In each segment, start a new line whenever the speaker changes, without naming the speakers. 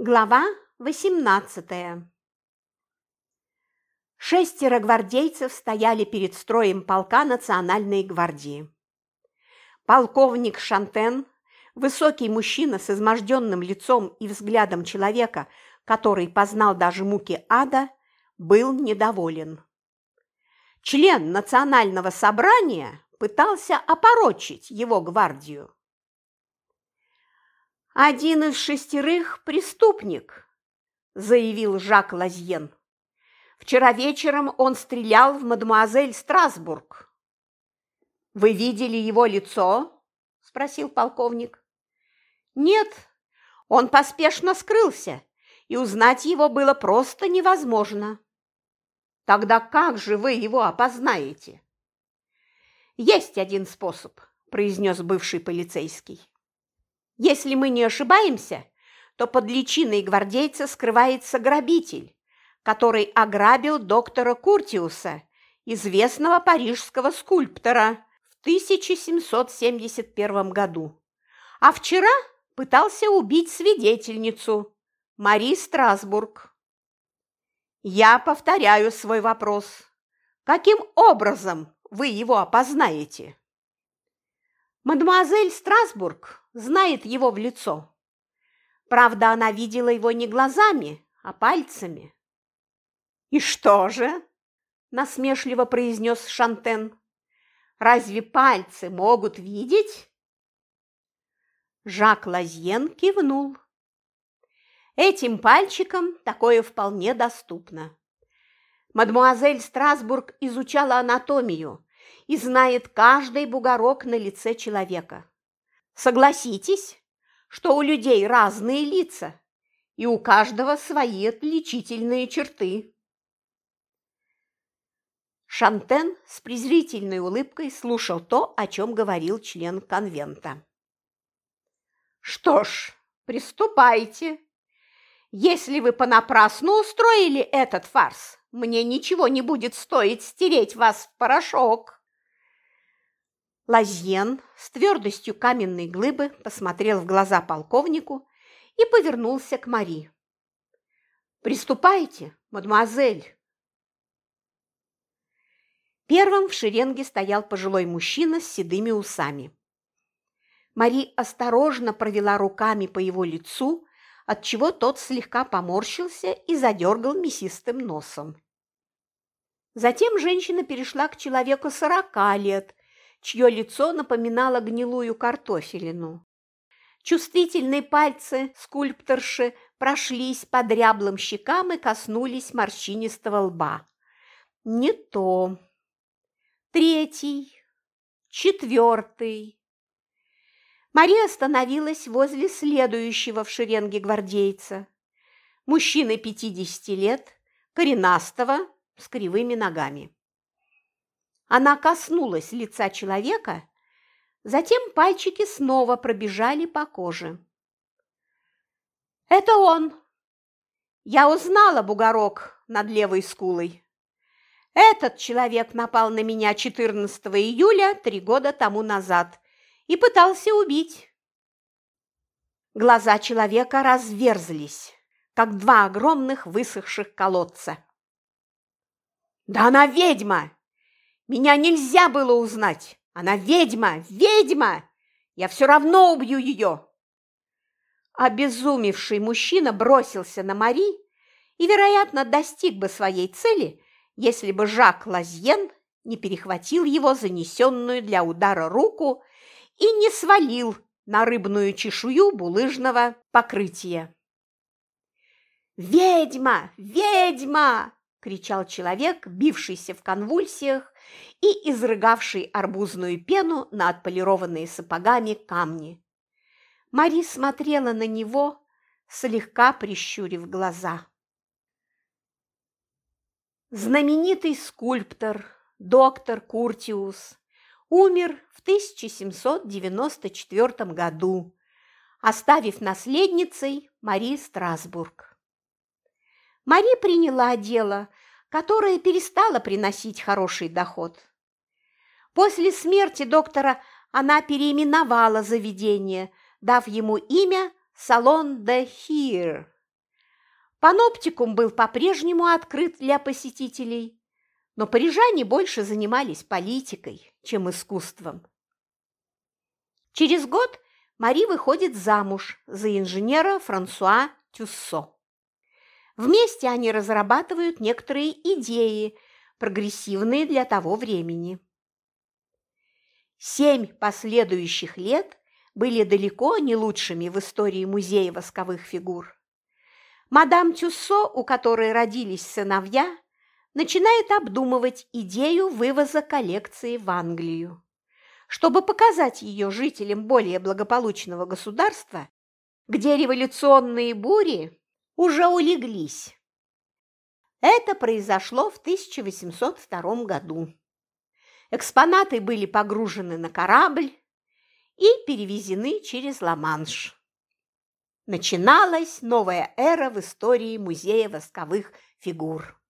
Глава 18 Шестеро гвардейцев стояли перед строем полка Национальной гвардии. Полковник Шантен, высокий мужчина с изможденным лицом и взглядом человека, который познал даже муки ада, был недоволен. Член национального собрания пытался опорочить его гвардию. «Один из шестерых – преступник», – заявил Жак Лазьен. «Вчера вечером он стрелял в мадемуазель Страсбург». «Вы видели его лицо?» – спросил полковник. «Нет, он поспешно скрылся, и узнать его было просто невозможно». «Тогда как же вы его опознаете?» «Есть один способ», – произнес бывший полицейский. Если мы не ошибаемся, то под личиной гвардейца скрывается грабитель, который ограбил доктора Куртиуса, известного парижского скульптора, в 1771 году. А вчера пытался убить свидетельницу, Мари Страсбург. Я повторяю свой вопрос. Каким образом вы его опознаете? Мадемуазель Страсбург знает его в лицо. Правда, она видела его не глазами, а пальцами. «И что же?» – насмешливо произнес Шантен. «Разве пальцы могут видеть?» Жак Лазьен кивнул. Этим пальчиком такое вполне доступно. Мадмуазель Страсбург изучала анатомию и знает каждый бугорок на лице человека. Согласитесь, что у людей разные лица, и у каждого свои отличительные черты. Шантен с презрительной улыбкой слушал то, о чем говорил член конвента. «Что ж, приступайте. Если вы понапрасну устроили этот фарс, мне ничего не будет стоить стереть вас в порошок». Лазьен с твердостью каменной глыбы посмотрел в глаза полковнику и повернулся к Мари. «Приступайте, мадемуазель!» Первым в шеренге стоял пожилой мужчина с седыми усами. Мари осторожно провела руками по его лицу, отчего тот слегка поморщился и задергал мясистым носом. Затем женщина перешла к человеку сорока лет чье лицо напоминало гнилую картофелину. Чувствительные пальцы скульпторши прошлись по дряблым щекам и коснулись морщинистого лба. Не то. Третий. Четвертый. Мария остановилась возле следующего в шеренге гвардейца. Мужчины пятидесяти лет, коренастого, с кривыми ногами. Она коснулась лица человека, затем пальчики снова пробежали по коже. «Это он! Я узнала бугорок над левой скулой. Этот человек напал на меня 14 июля три года тому назад и пытался убить». Глаза человека разверзлись, как два огромных высохших колодца. «Да она ведьма!» Меня нельзя было узнать. Она ведьма, ведьма! Я все равно убью ее!» Обезумевший мужчина бросился на Мари и, вероятно, достиг бы своей цели, если бы Жак Лазьен не перехватил его занесенную для удара руку и не свалил на рыбную чешую булыжного покрытия. «Ведьма! Ведьма!» – кричал человек, бившийся в конвульсиях и изрыгавший арбузную пену на отполированные сапогами камни. Мари смотрела на него, слегка прищурив глаза. Знаменитый скульптор доктор Куртиус умер в 1794 году, оставив наследницей Мари Страсбург. Мари приняла дело которая перестала приносить хороший доход. После смерти доктора она переименовала заведение, дав ему имя «Салон де Хир», Паноптикум был по-прежнему открыт для посетителей, но парижане больше занимались политикой, чем искусством. Через год Мари выходит замуж за инженера Франсуа Тюссо. Вместе они разрабатывают некоторые идеи, прогрессивные для того времени. Семь последующих лет были далеко не лучшими в истории музея восковых фигур. Мадам Тюссо, у которой родились сыновья, начинает обдумывать идею вывоза коллекции в Англию. Чтобы показать ее жителям более благополучного государства, где революционные бури уже улеглись. Это произошло в 1802 году. Экспонаты были погружены на корабль и перевезены через Ла-Манш. Начиналась новая эра в истории музея восковых фигур.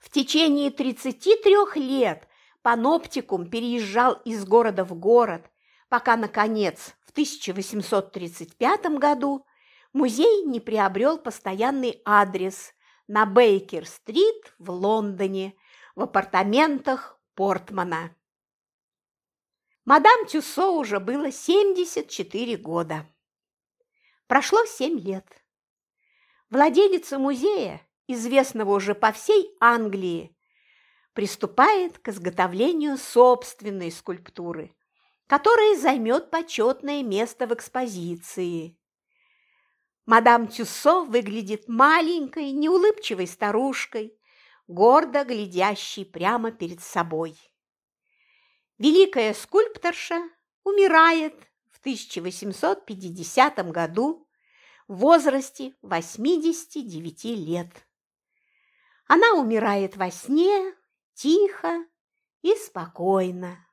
В течение 33 лет паноптикум переезжал из города в город, пока, наконец, в 1835 году музей не приобрел постоянный адрес на Бейкер-стрит в Лондоне в апартаментах Портмана. Мадам Тюссо уже было 74 года. Прошло 7 лет. Владелица музея, известного уже по всей Англии, приступает к изготовлению собственной скульптуры, которая займет почетное место в экспозиции. Мадам Тюссо выглядит маленькой, неулыбчивой старушкой, гордо глядящей прямо перед собой. Великая скульпторша умирает в 1850 году в возрасте 89 лет. Она умирает во сне, тихо и спокойно.